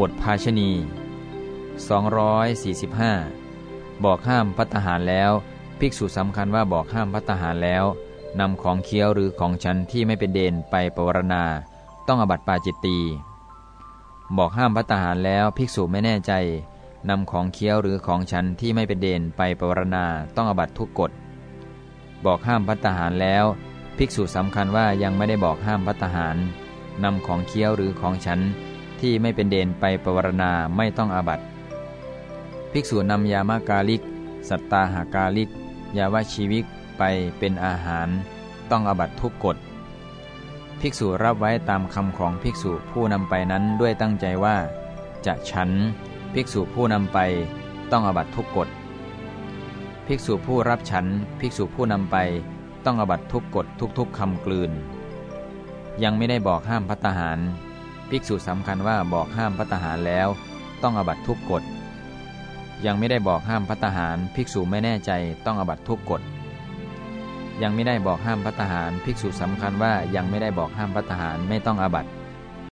บทภาชณี 245 บอกห้ามพัตหารแล้ว ภิกษุสำคัญว่าบอกห้ามพัตหารแล้วนำของเคี้ยวหรือของฉันที่ไม่เป็นเดนไปปวารณา ต้องอบัติปาจิตตี บอกห้ามพัตหารแล้วภิกษุไม่แน่ใจนำของเคี้ยวหรือของฉันที่ไม่เป็นเดนไปปวารณาต้องอบัติทุกกฎ บอกห้ามพัตหารแล้ว ภิกษุสำคัญว่ายังไม่ได้บอกห้ามพัตหารนำของเคี้ยวหรือของฉัน ที่ไม่เป็นเดนไปปวารณาไม่ต้องอาบัติ ภิกษุนำยามากาลิก สัตตาหากาลิก ยาวชีวิกไปเป็นอาหาร ต้องอาบัติทุกกฎ ภิกษุรับไว้ตามคำของภิกษุผู้นำไปนั้นด้วยตั้งใจว่า จะฉัน ภิกษุผู้นำไปต้องอาบัติทุกกฎ ภิกษุผู้รับฉัน ภิกษุผู้นำไปต้องอาบัติทุกกฎทุกๆคำกลืน ยังไม่ได้บอกห้ามพัตหาร ภิกษุสำคัญว่าบอกห้ามพัตหารแล้ว ต้องอบัตทุกกฎ ยังไม่ได้บอกห้ามพัตหาร ภิกษุไม่แน่ใจต้องอบัตทุกกฎ ยังไม่ได้บอกห้ามพัตหาร ภิกษุสำคัญว่ายังไม่ได้บอกห้ามพัตหารไม่ต้องอบัติ